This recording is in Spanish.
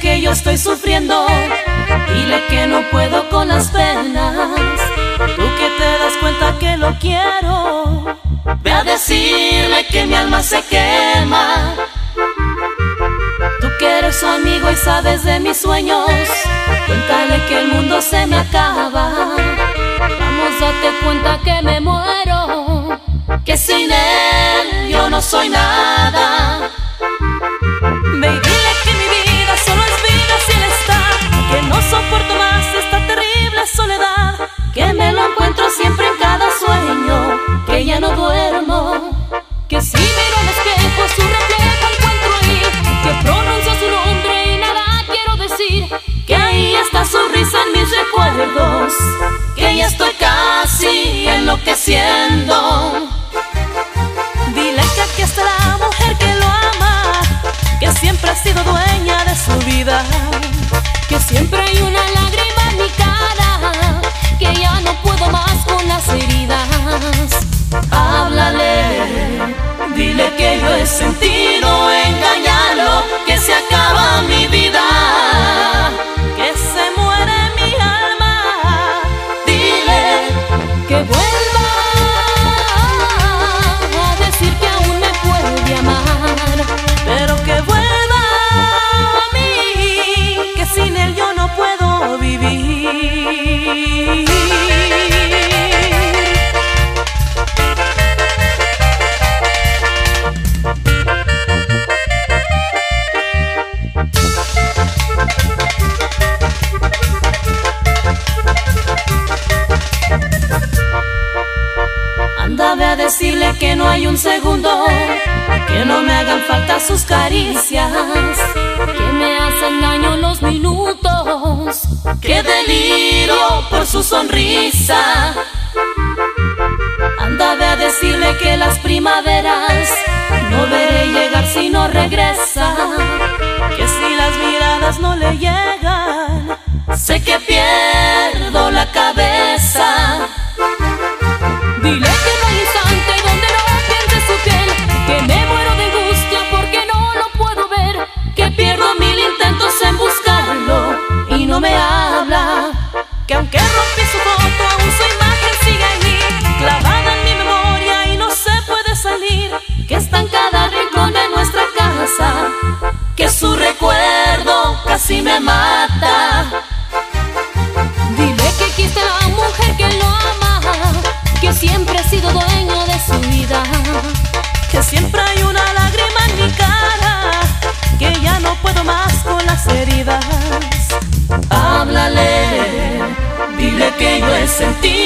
que yo estoy sufriendo. Dile que no puedo con las penas. Tú que te das cuenta que lo quiero. Ve a decirle que mi alma se quema. Tú que eres su amigo y sabes de mis sueños. Cuéntale que el mundo se me acaba. Vamos, date cuenta que me muero. Que sin él yo no soy nada. Siempre hay una lágrima en mi cara, que ya no puedo más con las heridas. Háblale, dile que yo he sentido decirle que no hay un segundo, que no me hagan falta sus caricias, que me hacen daño los minutos, que deliro por su sonrisa. Anda ve a decirle que las primaveras no veré llegar si no regresa, que si las miradas no le llegan, Que aunque rompí su foto aún su imagen sigue mí Clavada en mi memoria y no se puede salir Que está en Háblale,